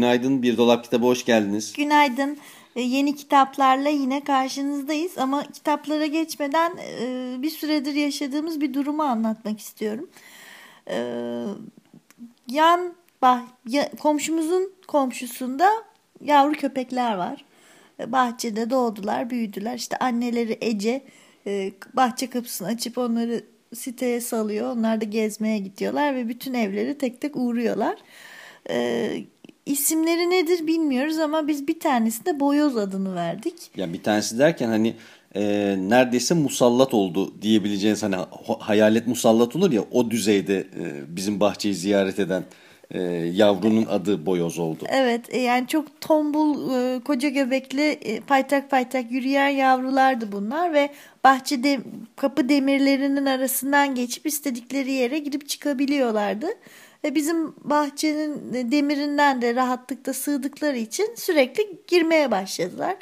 Günaydın Bir Dolap Kitabı hoş geldiniz. Günaydın. E, Yeni kitaplarla yine karşınızdayız ama kitaplara geçmeden e, bir süredir yaşadığımız bir durumu anlatmak istiyorum. E, Yan bah, komşumuzun komşusunda yavru köpekler var. E, Bahçede doğdular, büyüdüler. İşte anneleri Ece e, bahçe kapısını açıp onları siteye salıyor. Onlar da gezmeye gidiyorlar ve bütün evleri tek tek uğruyorlar. E, isimleri nedir bilmiyoruz ama biz bir tanesine Boyoz adını verdik. Yani bir tanesi derken hani e, neredeyse musallat oldu diyebileceğiniz hani hayalet musallat olur ya o düzeyde e, bizim bahçeyi ziyaret eden e, yavrunun adı Boyoz oldu. Evet e, yani çok tombul e, koca göbekli e, paytak paytak yürüyen yavrulardı bunlar ve bahçede kapı demirlerinin arasından geçip istedikleri yere girip çıkabiliyorlardı. Ve bizim bahçenin e, demirinden de rahatlıkla sığdıkları için sürekli girmeye başladılar.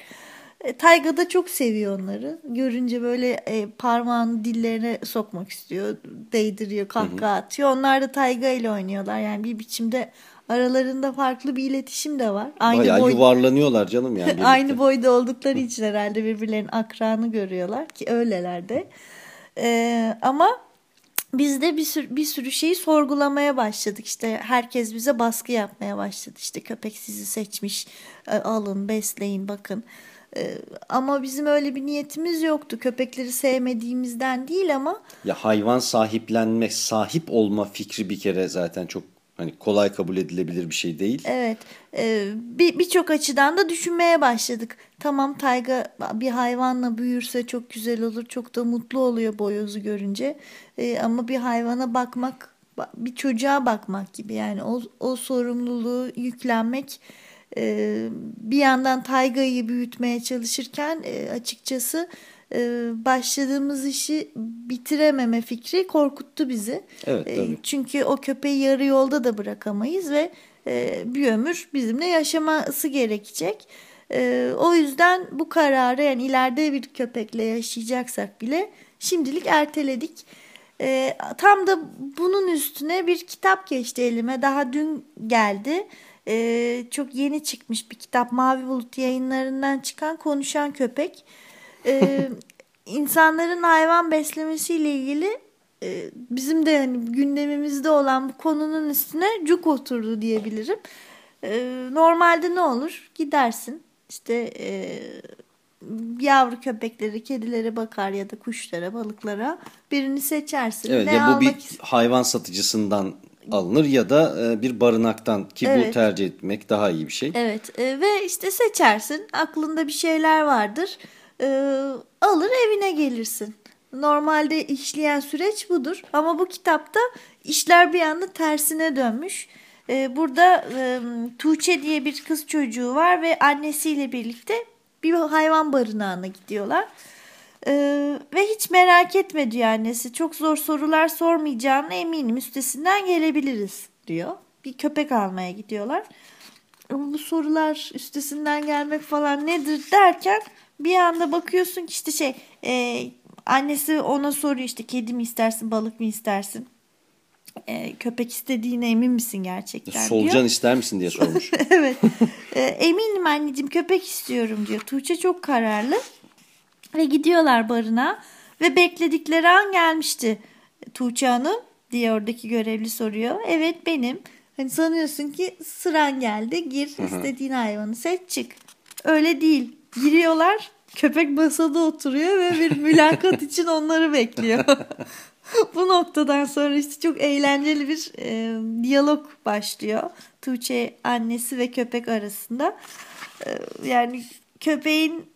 E, Tayga da çok seviyor onları. Görünce böyle e, parmağını dillerine sokmak istiyor, değdiriyor, kahkaha atıyor. Onlar da Tayga ile oynuyorlar. Yani bir biçimde aralarında farklı bir iletişim de var. Aynı Bayağı boy yuvarlanıyorlar canım yani. aynı boyda oldukları için herhalde birbirlerinin akranı görüyorlar ki öyleler de. E, ama biz de bir sürü, bir sürü şeyi sorgulamaya başladık. İşte herkes bize baskı yapmaya başladı. İşte köpek sizi seçmiş, e, alın, besleyin, bakın. E, Ama bizim öyle bir niyetimiz yoktu. Köpekleri sevmediğimizden değil ama Ya hayvan sahiplenme, sahip olma fikri bir kere zaten çok hani kolay kabul edilebilir bir şey değil. evet e, bir birçok açıdan da düşünmeye başladık. Tamam Tayga bir hayvanla büyürse çok güzel olur, çok da mutlu oluyor boyozu görünce. E, Ama bir hayvana bakmak, bir çocuğa bakmak gibi yani o, o sorumluluğu yüklenmek e, bir yandan Tayga'yı büyütmeye çalışırken e, açıkçası e, başladığımız işi bitirememe fikri korkuttu bizi. Evet, E, tabii. Çünkü o köpeği yarı yolda da bırakamayız ve e, bir ömür bizimle yaşaması gerekecek. E, o yüzden bu kararı yani ileride bir köpekle yaşayacaksak bile şimdilik erteledik. E, tam da bunun üstüne bir kitap geçti elime. Daha dün geldi. E, çok yeni çıkmış bir kitap. Mavi Bulut yayınlarından çıkan Konuşan Köpek. E, insanların hayvan beslemesiyle ilgili e, bizim de hani gündemimizde olan bu konunun üstüne cuk oturdu diyebilirim. E, normalde ne olur? Gidersin işte e, yavru köpekleri, kedilere bakar ya da kuşlara, balıklara birini seçersin. Evet Ne ya bu bir hayvan satıcısından alınır ya da e, bir barınaktan ki bu Evet. tercih etmek daha iyi bir şey. Evet e, ve işte seçersin aklında bir şeyler vardır E, alır evine gelirsin. Normalde işleyen süreç budur ama bu kitapta işler bir anda tersine dönmüş. E, burada e, Tuğçe diye bir kız çocuğu var ve annesiyle birlikte bir hayvan barınağına gidiyorlar. E, ve hiç merak etme diyor annesi çok zor sorular sormayacağına eminim üstesinden gelebiliriz diyor. Bir köpek almaya gidiyorlar. Bu sorular üstesinden gelmek falan nedir derken bir anda bakıyorsun ki işte şey e, annesi ona soruyor işte kedi mi istersin balık mı istersin E, köpek istediğine emin misin gerçekten Solucan diyor. ister misin diye sormuş. evet E, eminim anneciğim köpek istiyorum diyor Tuğçe çok kararlı ve gidiyorlar barına ve bekledikleri an gelmişti Tuğçe Hanım diye oradaki görevli soruyor. Evet benim. Hani sanıyorsun ki sıran geldi gir istediğin hayvanı seç çık. Öyle değil. Giriyorlar köpek masada oturuyor ve bir mülakat için onları bekliyor. Bu noktadan sonra işte çok eğlenceli bir e, diyalog başlıyor. Tuğçe annesi ve köpek arasında. E, yani köpeğin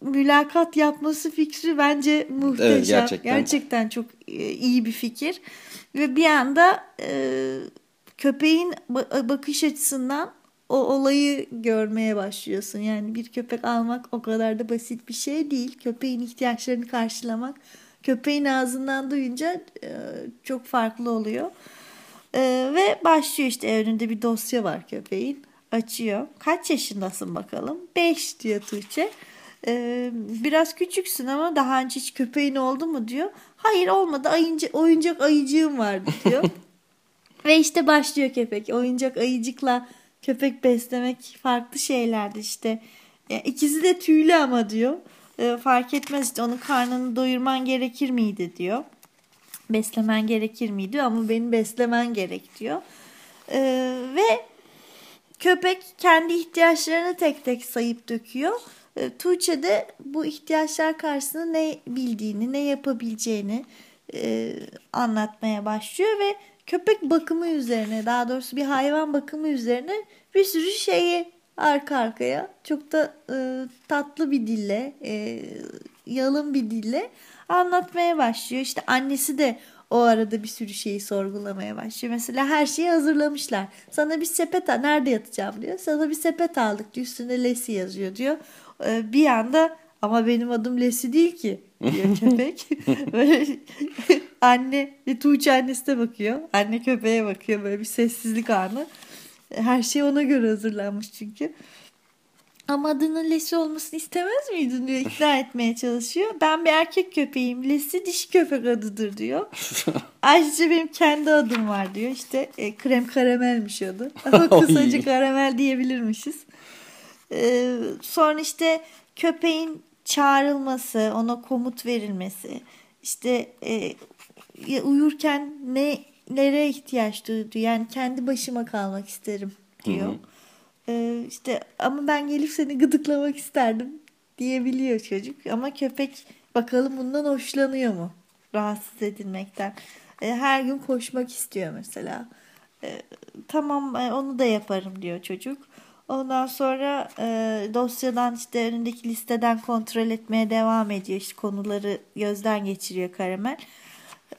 mülakat yapması fikri bence muhteşem. Evet, gerçekten. gerçekten çok e, iyi bir fikir. Ve bir anda e, köpeğin ba- bakış açısından o olayı görmeye başlıyorsun. Yani bir köpek almak o kadar da basit bir şey değil. Köpeğin ihtiyaçlarını karşılamak köpeğin ağzından duyunca e, çok farklı oluyor. E, ve başlıyor işte önünde bir dosya var köpeğin. Açıyor. Kaç yaşındasın bakalım? 5 diyor Tuğçe. E, biraz küçüksün ama daha önce hiç köpeğin oldu mu diyor. Hayır olmadı. Ayınca, oyuncak ayıcığım vardı diyor. Ve işte başlıyor köpek. Oyuncak ayıcıkla köpek beslemek farklı şeylerdi işte. E, ikisi de tüylü ama diyor. E, fark etmez işte onun karnını doyurman gerekir miydi diyor. Beslemen gerekir miydi ama beni beslemen gerek diyor. E, ve köpek kendi ihtiyaçlarını tek tek sayıp döküyor. E, Tuğçe de bu ihtiyaçlar karşısında ne bildiğini, ne yapabileceğini e, anlatmaya başlıyor ve köpek bakımı üzerine, daha doğrusu bir hayvan bakımı üzerine bir sürü şeyi arka arkaya çok da e, tatlı bir dille, e, yalın bir dille anlatmaya başlıyor. İşte annesi de o arada bir sürü şeyi sorgulamaya başlıyor. Mesela her şeyi hazırlamışlar. Sana bir sepet. Nerede yatacağım diyor. Sana bir sepet aldık diyor. Üstünde Lesi yazıyor diyor. Ee, bir anda ama benim adım Lesi değil ki diyor köpek. böyle anne Tuğçe annesi de bakıyor. Anne köpeğe bakıyor. Böyle bir sessizlik anı. Her şey ona göre hazırlanmış çünkü. Ama adının Lesi olmasını istemez miydin diyor. ikna etmeye çalışıyor. Ben bir erkek köpeğim. Lesi dişi köpek adıdır diyor. Ayrıca benim kendi adım var diyor. İşte e, krem karamelmiş adı. Ama kısaca karamel diyebilirmişiz. E, sonra işte köpeğin çağrılması, ona komut verilmesi. İşte e, uyurken ne nereye ihtiyaç duydu? Yani kendi başıma kalmak isterim diyor. Hı hı. Ee, işte ama ben gelip seni gıdıklamak isterdim diyebiliyor çocuk. Ama köpek bakalım bundan hoşlanıyor mu? Rahatsız edilmekten. Ee, her gün koşmak istiyor mesela. Ee, tamam onu da yaparım diyor çocuk. Ondan sonra e, dosyadan işte önündeki listeden kontrol etmeye devam ediyor. İşte konuları gözden geçiriyor Karamel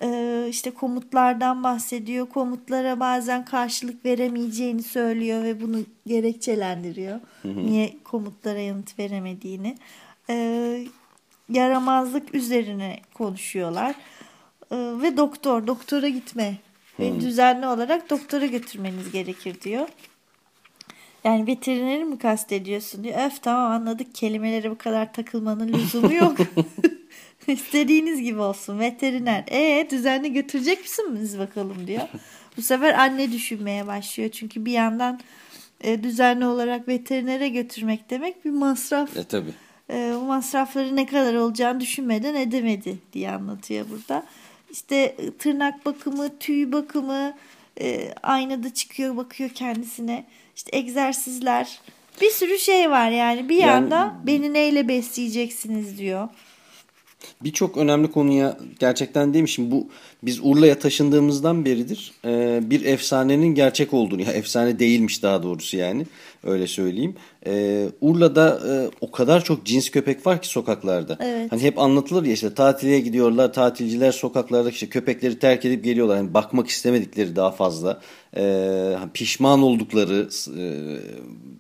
e, işte komutlardan bahsediyor. Komutlara bazen karşılık veremeyeceğini söylüyor ve bunu gerekçelendiriyor. Hı hı. Niye komutlara yanıt veremediğini. E, yaramazlık üzerine konuşuyorlar. E, ve doktor, doktora gitme. Ve düzenli olarak doktora götürmeniz gerekir diyor. Yani veterineri mi kastediyorsun diyor. Öf tamam anladık kelimelere bu kadar takılmanın lüzumu yok. İstediğiniz gibi olsun veteriner. E düzenli götürecek misiniz bakalım diyor. Bu sefer anne düşünmeye başlıyor. Çünkü bir yandan e, düzenli olarak veterinere götürmek demek bir masraf. E tabi. E, bu masrafları ne kadar olacağını düşünmeden edemedi diye anlatıyor burada. İşte e, tırnak bakımı, tüy bakımı, e, aynada çıkıyor bakıyor kendisine. İşte egzersizler bir sürü şey var yani bir yani, yanda beni neyle besleyeceksiniz diyor birçok önemli konuya gerçekten demişim bu biz Urla'ya taşındığımızdan beridir e, bir efsanenin gerçek olduğunu ya efsane değilmiş daha doğrusu yani öyle söyleyeyim. E, Urla'da e, o kadar çok cins köpek var ki sokaklarda. Evet. Hani hep anlatılır ya işte tatile gidiyorlar tatilciler sokaklarda işte köpekleri terk edip geliyorlar. Yani bakmak istemedikleri daha fazla e, pişman oldukları e,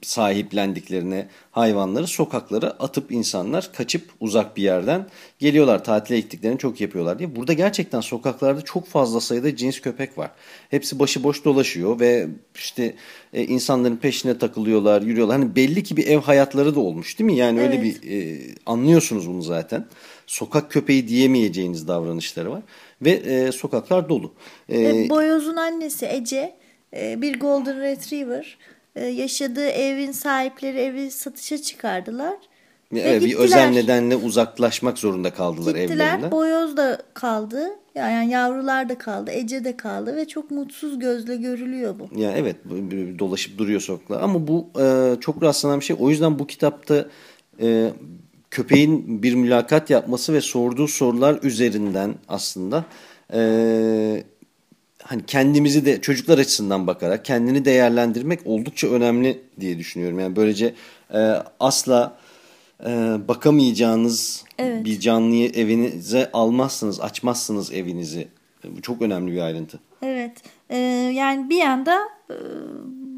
sahiplendiklerine hayvanları sokaklara atıp insanlar kaçıp uzak bir yerden geliyorlar tatile gittiklerini çok yapıyorlar diye. Burada gerçekten sokaklarda çok fazla sayıda cins köpek var. Hepsi başıboş dolaşıyor ve işte e, insanların peşine takılıyorlar, yürüyorlar. Hani belli ki bir ev hayatları da olmuş değil mi? Yani evet. öyle bir e, anlıyorsunuz bunu zaten. Sokak köpeği diyemeyeceğiniz davranışları var ve e, sokaklar dolu. E, Boyoz'un annesi Ece e, bir Golden Retriever e, yaşadığı evin sahipleri evi satışa çıkardılar. Evet, bir özel nedenle uzaklaşmak zorunda kaldılar gittiler, evlerinden. Boyoz da kaldı. Yani yavrular da kaldı. Ece de kaldı ve çok mutsuz gözle görülüyor bu. Ya evet dolaşıp duruyor sokaklar. Ama bu e, çok rastlanan bir şey. O yüzden bu kitapta e, köpeğin bir mülakat yapması ve sorduğu sorular üzerinden aslında e, hani kendimizi de çocuklar açısından bakarak kendini değerlendirmek oldukça önemli diye düşünüyorum. Yani böylece e, asla e, bakamayacağınız Evet. bir canlıyı evinize almazsınız, açmazsınız evinizi. E, Bu çok önemli bir ayrıntı. Evet. Ee, yani bir yanda e,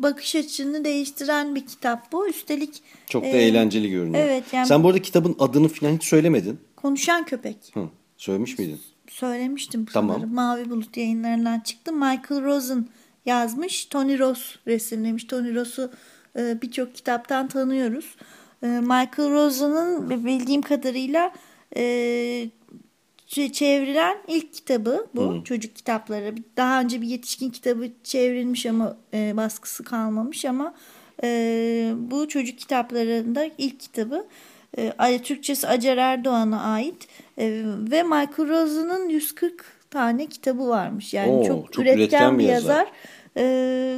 bakış açını değiştiren bir kitap bu. Üstelik Çok da e, eğlenceli görünüyor. evet, yani- Sen bu arada kitabın adını falan hiç söylemedin. konuşan köpek. Hı, söylemiş miydin? Söylemiştim Tamam. sanırım. Mavi Bulut yayınlarından çıktı. Michael Rosen yazmış. Tony Ross resimlemiş. Tony Ross'u e, birçok kitaptan tanıyoruz. E, Michael Rosen'ın bildiğim kadarıyla e, çe- çevrilen ilk kitabı bu. Çocuk kitapları. Daha önce bir yetişkin kitabı çevrilmiş ama e, baskısı kalmamış ama e, bu çocuk kitaplarında ilk kitabı. E, Türkçesi Acar Erdoğan'a ait E, ve Michael Rosen'ın 140 tane kitabı varmış. Yani Oo, çok, çok üretken, üretken bir bir yazar. yazar. E,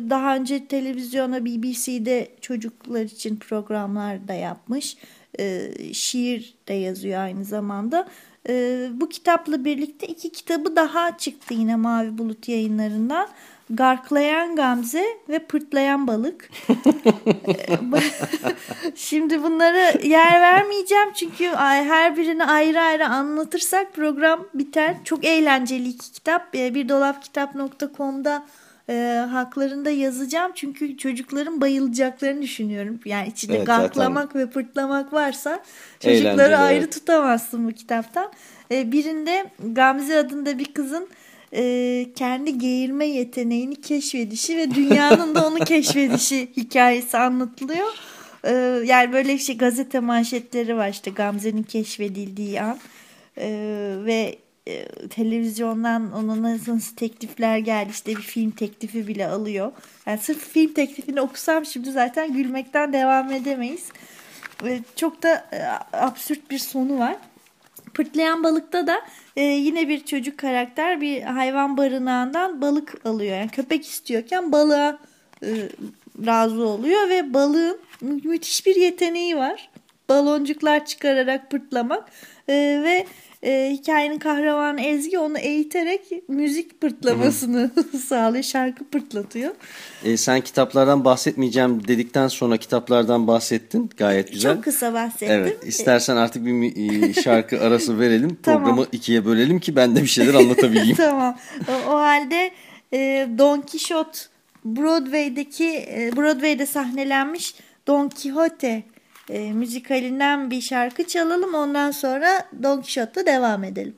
daha önce televizyona BBC'de çocuklar için programlar da yapmış. E, şiir de yazıyor aynı zamanda. E, bu kitapla birlikte iki kitabı daha çıktı yine Mavi Bulut yayınlarından. Garklayan Gamze ve Pırtlayan Balık. Şimdi bunlara yer vermeyeceğim çünkü ay- her birini ayrı ayrı anlatırsak program biter. Çok eğlenceli iki kitap. Bir dolapkitap.com'da e, haklarında yazacağım. Çünkü çocukların bayılacaklarını düşünüyorum. Yani içinde Evet, zaten- garklamak ve pırtlamak varsa çocukları Eğlenceli, ayrı evet. tutamazsın bu kitaptan. E, birinde Gamze adında bir kızın e, kendi geğirme yeteneğini keşfedişi ve dünyanın da onu keşfedişi hikayesi anlatılıyor. E, yani böyle işte gazete manşetleri var işte Gamze'nin keşfedildiği an E, ve e, televizyondan ona nasıl teklifler geldi işte bir film teklifi bile alıyor. Yani sırf film teklifini okusam şimdi zaten gülmekten devam edemeyiz. Çok da e, absürt bir sonu var. Pırtlayan balıkta da e, yine bir çocuk karakter bir hayvan barınağından balık alıyor. Yani köpek istiyorken balığa e, razı oluyor ve balığın mü- müthiş bir yeteneği var. Baloncuklar çıkararak pırtlamak E, ve e, hikayenin kahramanı Ezgi onu eğiterek müzik pırtlamasını sağlıyor. Şarkı pırtlatıyor. E, sen kitaplardan bahsetmeyeceğim dedikten sonra kitaplardan bahsettin. Gayet güzel. Çok kısa bahsettim. Evet, istersen artık bir e, şarkı arası verelim. Tamam. Programı ikiye bölelim ki ben de bir şeyler anlatabileyim. tamam. O, o halde e, Don Quixote Broadway'deki e, Broadway'de sahnelenmiş Don Quixote e, müzikalinden bir şarkı çalalım. Ondan sonra Don Quixote'la devam edelim.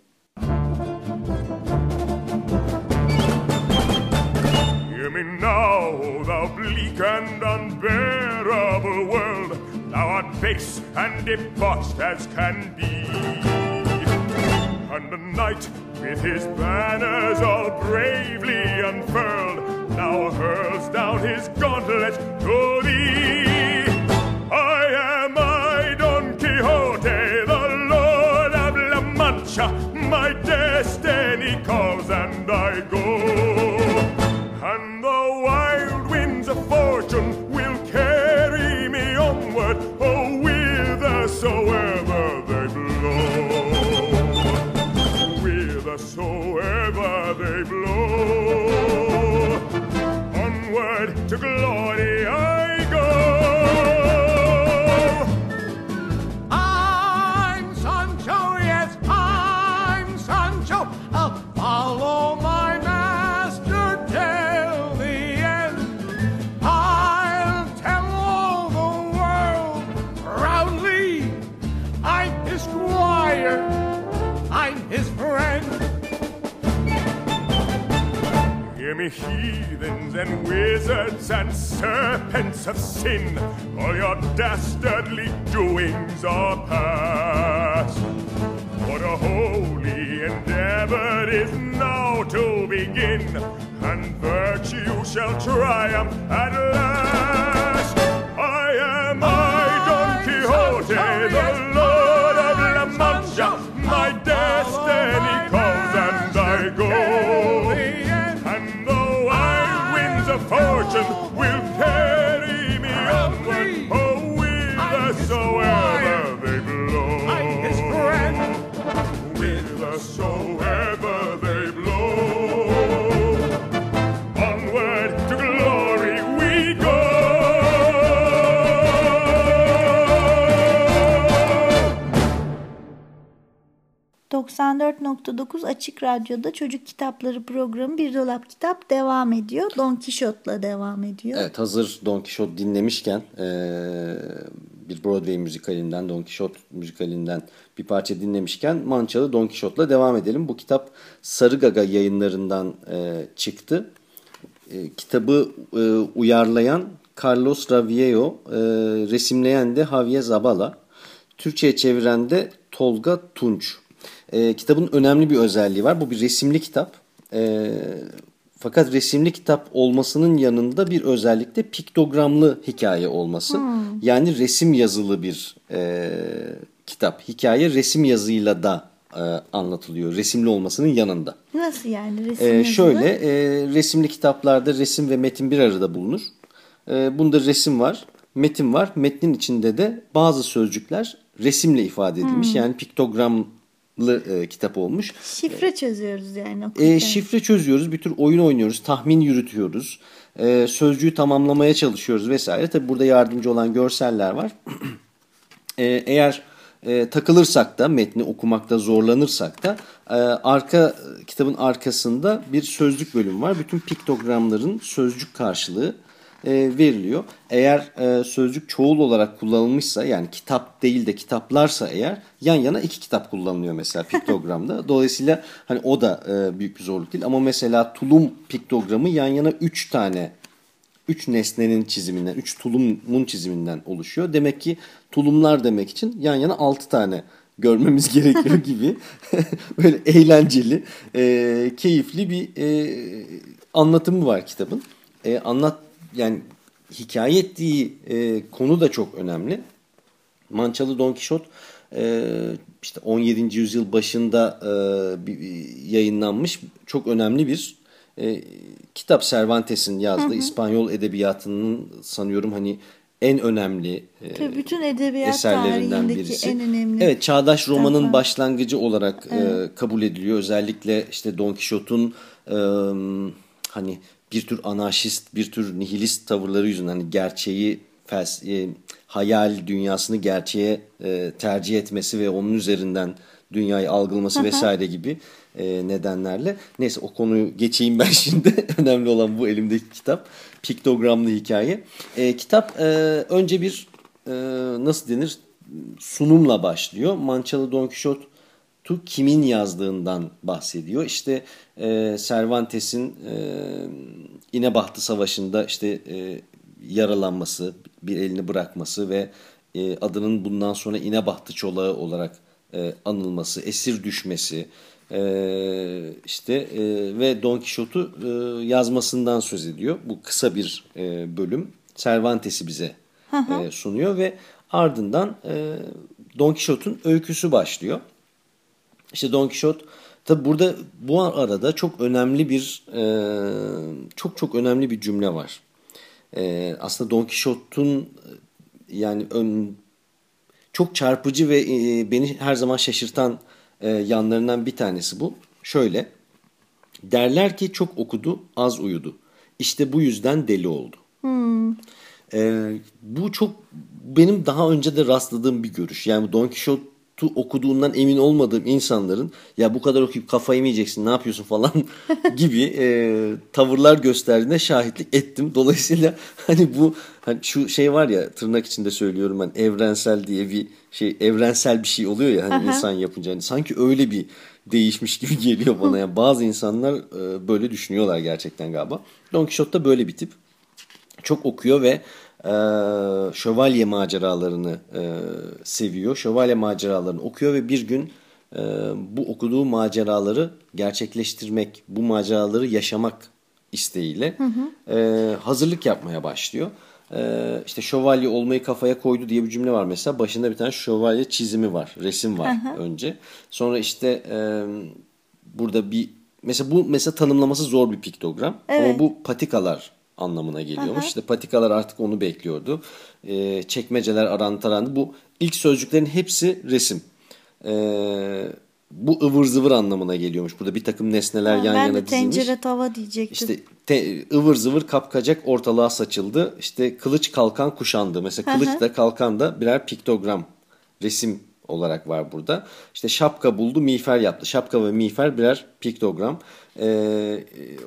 Hear me now, thou bleak and unbearable world, thou art base and debauched as can be. And the knight, with his banners all bravely unfurled, now hurls down his gauntlet to thee. Squire, I'm his friend. Hear me, heathens and wizards and serpents of sin. All your dastardly doings are past. What a holy endeavor is now to begin, and virtue shall triumph at last. 94.9 Açık Radyo'da Çocuk Kitapları programı Bir Dolap Kitap devam ediyor. Don Quixote'la devam ediyor. Evet hazır Don Quixote dinlemişken bir Broadway müzikalinden Don Quixote müzikalinden bir parça dinlemişken Mançalı Don Quixote'la devam edelim. Bu kitap Sarı Gaga yayınlarından çıktı. Kitabı uyarlayan Carlos Raviejo, e, resimleyen de Javier Zabala, Türkçe'ye çeviren de Tolga Tunç. E, kitabın önemli bir özelliği var. Bu bir resimli kitap. E, fakat resimli kitap olmasının yanında bir özellik de piktogramlı hikaye olması. Yani resim yazılı bir e, kitap. Hikaye resim yazıyla da e, anlatılıyor. Resimli olmasının yanında. Nasıl yani resim yazılı? şöyle e, resimli kitaplarda resim ve metin bir arada bulunur. E, bunda resim var, metin var. Metnin içinde de bazı sözcükler resimle ifade edilmiş. Hmm. Yani piktogramlı e, kitap olmuş. Şifre çözüyoruz yani okurken. E, şifre çözüyoruz, bir tür oyun oynuyoruz, tahmin yürütüyoruz. E, sözcüğü tamamlamaya çalışıyoruz vesaire. Tabi burada yardımcı olan görseller var. E, eğer e, takılırsak da metni okumakta zorlanırsak da e, arka kitabın arkasında bir sözlük bölümü var. Bütün piktogramların sözcük karşılığı e, veriliyor. Eğer e, sözcük çoğul olarak kullanılmışsa yani kitap değil de kitaplarsa eğer yan yana iki kitap kullanılıyor mesela piktogramda. Dolayısıyla hani o da e, büyük bir zorluk değil ama mesela tulum piktogramı yan yana üç tane üç nesnenin çiziminden, üç tulumun çiziminden oluşuyor. Demek ki tulumlar demek için yan yana altı tane görmemiz gerekiyor gibi böyle eğlenceli, e, keyifli bir e, anlatımı var kitabın. E, anlat yani hikaye ettiği e, konu da çok önemli. Mançalı Don Quixote e, işte 17. yüzyıl başında e, bir, bir yayınlanmış çok önemli bir e, kitap Cervantes'in yazdığı İspanyol edebiyatının sanıyorum hani en önemli e, Tabii bütün edebiyat eserlerinden birisi. en önemli. Evet, çağdaş romanın başlangıcı olarak e, kabul ediliyor. Özellikle işte Don Quixote'un e, hani bir tür anarşist, bir tür nihilist tavırları yüzünden hani gerçeği fels e, hayal dünyasını gerçeğe e, tercih etmesi ve onun üzerinden dünyayı algılaması vesaire gibi e, nedenlerle. Neyse o konuyu geçeyim ben şimdi. Önemli olan bu elimdeki kitap. Piktogramlı hikaye. E, kitap e, önce bir e, nasıl denir sunumla başlıyor. Mançalı Don Quixote'u kimin yazdığından bahsediyor. İşte e, Cervantes'in e, İnebahtı Savaşı'nda işte e, yaralanması, bir elini bırakması ve e, adının bundan sonra İnebahtı Çolağı olarak e, anılması, esir düşmesi e, işte e, ve Don Quixote'u e, yazmasından söz ediyor. Bu kısa bir e, bölüm Cervantes'i bize e, sunuyor ve ardından e, Don Quixote'un öyküsü başlıyor. İşte Don Quixote tabi burada bu arada çok önemli bir e, çok çok önemli bir cümle var. E, aslında Don Quixote'un yani ön, çok çarpıcı ve e, beni her zaman şaşırtan e, yanlarından bir tanesi bu. Şöyle derler ki çok okudu az uyudu. İşte bu yüzden deli oldu. E, bu çok benim daha önce de rastladığım bir görüş. Yani Don Quixote'u okuduğundan emin olmadığım insanların ya bu kadar okuyup kafayı mı yiyeceksin ne yapıyorsun falan gibi e, tavırlar gösterdiğine şahitlik ettim. Dolayısıyla hani bu hani şu şey var ya tırnak içinde söylüyorum ben evrensel diye bir şey evrensel bir şey oluyor ya hani insan yapınca hani sanki öyle bir değişmiş gibi geliyor bana. Yani bazı insanlar e, böyle düşünüyorlar gerçekten galiba. Don Quixote da böyle bir tip. Çok okuyor ve e, şövalye maceralarını e, seviyor. Şövalye maceralarını okuyor ve bir gün e, bu okuduğu maceraları gerçekleştirmek, bu maceraları yaşamak isteğiyle e, hazırlık yapmaya başlıyor. E, işte şövalye olmayı kafaya koydu diye bir cümle var mesela. Başında bir tane şövalye çizimi var, resim var önce. Sonra işte e, burada bir mesela bu mesela tanımlaması zor bir piktogram. Ama bu patikalar anlamına geliyormuş. İşte patikalar artık onu bekliyordu. E, çekmeceler arandı tarandı. Bu ilk sözcüklerin hepsi resim. E, bu ıvır zıvır anlamına geliyormuş. Burada bir takım nesneler yan ben yana de dizilmiş. tencere tava diyecektim. İşte te, ıvır zıvır kapkacak ortalığa saçıldı. İşte kılıç kalkan kuşandı. Mesela kılıç da kalkan da birer piktogram resim olarak var burada. İşte şapka buldu, miğfer yaptı. Şapka ve miğfer birer piktogram. Ee,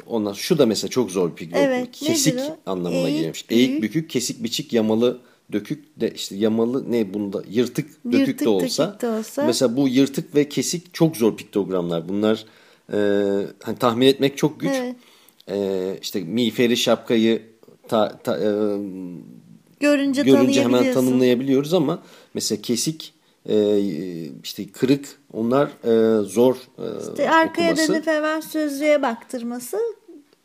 ondan şu da mesela çok zor bir piktogram. Evet, kesik anlamına Eğik. Eğik, bükük, kesik, biçik, yamalı, dökük de işte yamalı ne bunda yırtık, dökük Yırtık, de olsa. dökük de olsa. Mesela bu yırtık ve kesik çok zor piktogramlar. Bunlar e, hani tahmin etmek çok güç. Evet. E, işte miğferi şapkayı ta, ta, e, Görünce, görünce hemen tanımlayabiliyoruz ama mesela kesik e, işte kırık onlar e, zor e, İşte arkaya okuması. dönüp hemen sözlüğe baktırması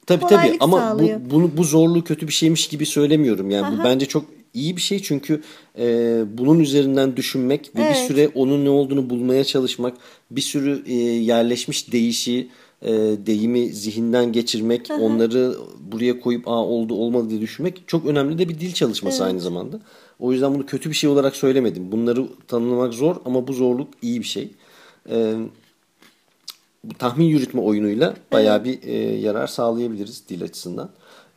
Tabii tabii ama bu, bunu, bu zorluğu kötü bir şeymiş gibi söylemiyorum. Yani bu bence çok iyi bir şey çünkü e, bunun üzerinden düşünmek ve bir Evet. süre onun ne olduğunu bulmaya çalışmak, bir sürü e, yerleşmiş değişi, e, deyimi zihinden geçirmek, onları buraya koyup aa oldu olmadı diye düşünmek çok önemli de bir dil çalışması aynı zamanda. O yüzden bunu kötü bir şey olarak söylemedim. Bunları tanımlamak zor ama bu zorluk iyi bir şey. E, bu tahmin yürütme oyunuyla bayağı bir e, yarar sağlayabiliriz dil açısından.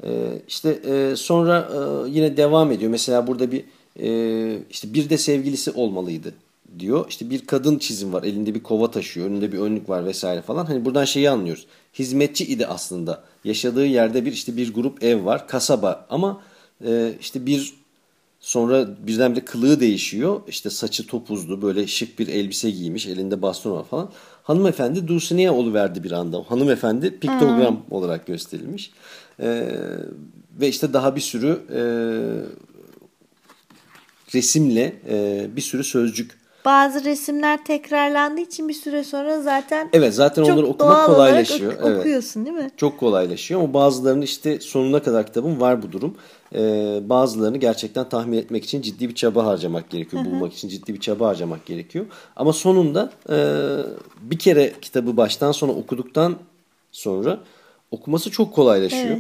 E, işte e, sonra e, yine devam ediyor. Mesela burada bir e, işte bir de sevgilisi olmalıydı diyor. İşte bir kadın çizim var. Elinde bir kova taşıyor. Önünde bir önlük var vesaire falan. Hani buradan şeyi anlıyoruz. Hizmetçi idi aslında. Yaşadığı yerde bir işte bir grup ev var. Kasaba ama e, işte bir Sonra birdenbire kılığı değişiyor. İşte saçı topuzlu böyle şık bir elbise giymiş. Elinde baston var falan. Hanımefendi Dulcinea verdi bir anda. Hanımefendi piktogram olarak gösterilmiş. Ee, ve işte daha bir sürü e, resimle e, bir sürü sözcük. Bazı resimler tekrarlandığı için bir süre sonra zaten Evet zaten çok onları okumak kolaylaşıyor. ok- Evet. okuyorsun değil mi? Çok kolaylaşıyor ama bazılarının işte sonuna kadar kitabın var bu durum. Ee, bazılarını gerçekten tahmin etmek için ciddi bir çaba harcamak gerekiyor. Bulmak için ciddi bir çaba harcamak gerekiyor. Ama sonunda e, bir kere kitabı baştan sona okuduktan sonra okuması çok kolaylaşıyor.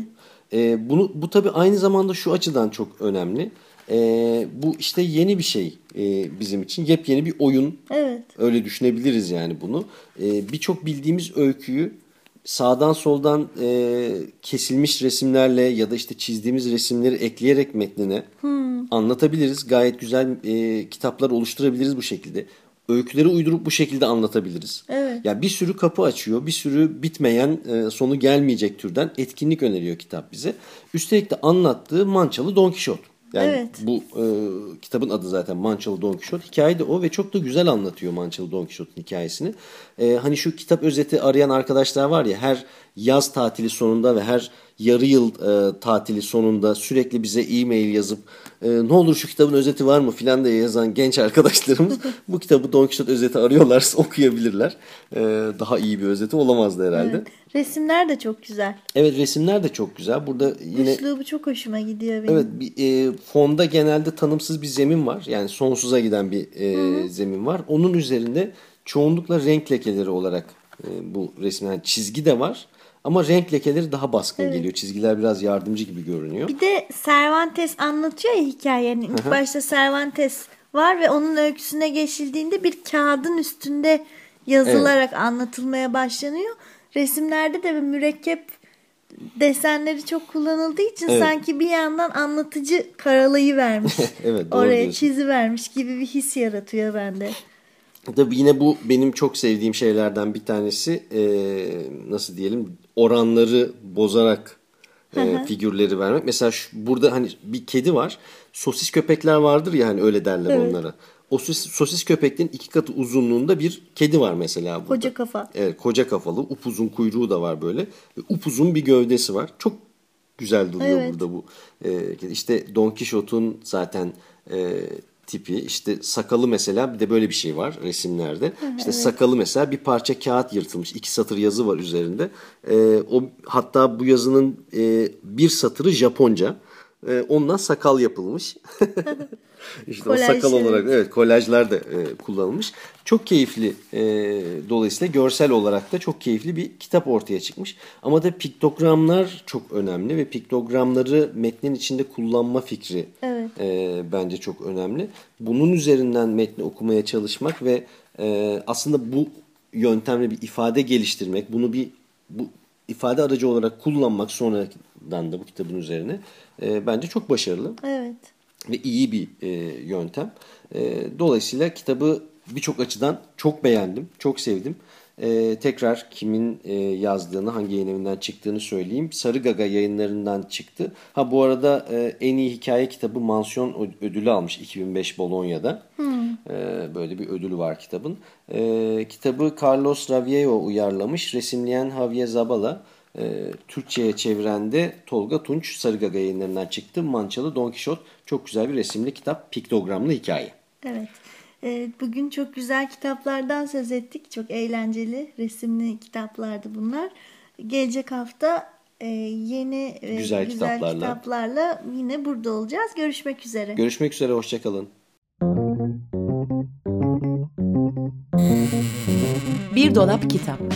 E, bunu bu tabii aynı zamanda şu açıdan çok önemli. E, bu işte yeni bir şey e, bizim için. Yepyeni bir oyun. Evet. Öyle düşünebiliriz yani bunu. E, Birçok bildiğimiz öyküyü sağdan soldan e, kesilmiş resimlerle ya da işte çizdiğimiz resimleri ekleyerek metnine anlatabiliriz. Gayet güzel e, kitaplar oluşturabiliriz bu şekilde. Öyküleri uydurup bu şekilde anlatabiliriz. Evet. Ya bir sürü kapı açıyor, bir sürü bitmeyen, e, sonu gelmeyecek türden etkinlik öneriyor kitap bize. Üstelik de anlattığı Mançalı Don Kişot. Yani Evet. bu e, kitabın adı zaten Mançalı Don Kişot. Hikaye de o ve çok da güzel anlatıyor Mançalı Don Kişot'un hikayesini. E, hani şu kitap özeti arayan arkadaşlar var ya her yaz tatili sonunda ve her yarı yıl e, tatili sonunda sürekli bize e-mail yazıp e, ne olur şu kitabın özeti var mı filan diye yazan genç arkadaşlarımız bu kitabı Don Kişot özeti arıyorlarsa okuyabilirler. E, daha iyi bir özeti olamazdı herhalde. Evet. Resimler de çok güzel. Evet resimler de çok güzel. Burada yine Üslubu çok hoşuma gidiyor benim. Evet bir, e, fonda genelde tanımsız bir zemin var. Yani sonsuza giden bir e, zemin var. Onun üzerinde çoğunlukla renk lekeleri olarak e, bu resim yani çizgi de var. Ama renk lekeleri daha baskın geliyor. Çizgiler biraz yardımcı gibi görünüyor. Bir de Cervantes anlatıyor ya hikayenin. İlk başta Cervantes var ve onun öyküsüne geçildiğinde bir kağıdın üstünde yazılarak anlatılmaya başlanıyor. Resimlerde de bir mürekkep desenleri çok kullanıldığı için Evet. sanki bir yandan anlatıcı karalayı vermiş. Evet, Oraya diyorsun. çizi vermiş gibi bir his yaratıyor bende. Tabii yine bu benim çok sevdiğim şeylerden bir tanesi e, nasıl diyelim oranları bozarak e, figürleri vermek. Mesela şu, burada hani bir kedi var. Sosis köpekler vardır ya hani öyle derler Evet. onlara. O sosis, sosis köpeklerin iki katı uzunluğunda bir kedi var mesela burada. Koca kafa. Evet koca kafalı upuzun kuyruğu da var böyle. Ve upuzun bir gövdesi var. Çok güzel duruyor Evet. burada bu. E, kedi. işte Don Quixote'un zaten e, tipi işte sakalı mesela bir de böyle bir şey var resimlerde. İşte sakalı mesela bir parça kağıt yırtılmış. iki satır yazı var üzerinde. E, o hatta bu yazının e, bir satırı Japonca. E, ondan sakal yapılmış. işte Kolaj, o sakal evet. olarak evet kolajlar da e, kullanılmış. Çok keyifli e, dolayısıyla görsel olarak da çok keyifli bir kitap ortaya çıkmış. Ama da piktogramlar çok önemli ve piktogramları metnin içinde kullanma fikri Evet. e, bence çok önemli. Bunun üzerinden metni okumaya çalışmak ve e, aslında bu yöntemle bir ifade geliştirmek, bunu bir bu ifade aracı olarak kullanmak sonradan da bu kitabın üzerine e, bence çok başarılı Evet. Ve iyi bir e, yöntem. E, dolayısıyla kitabı birçok açıdan çok beğendim, çok sevdim. Ee, tekrar kimin e, yazdığını, hangi yayın evinden çıktığını söyleyeyim. Sarı Gaga yayınlarından çıktı. Ha bu arada e, en iyi hikaye kitabı mansiyon ödülü almış 2005 Bolonya'da. Ee, böyle bir ödülü var kitabın. Ee, kitabı Carlos Raviejo uyarlamış, resimleyen Javier Zabala. E, Türkçe'ye çevirende Tolga Tunç Sarıgaga yayınlarından çıktı. Mançalı Don Kişot çok güzel bir resimli kitap, piktogramlı hikaye. Evet. E, bugün çok güzel kitaplardan söz ettik. Çok eğlenceli resimli kitaplardı bunlar. Gelecek hafta e, yeni ve güzel, güzel kitaplarla. kitaplarla yine burada olacağız. Görüşmek üzere. Görüşmek üzere, hoşçakalın. Bir dolap kitap.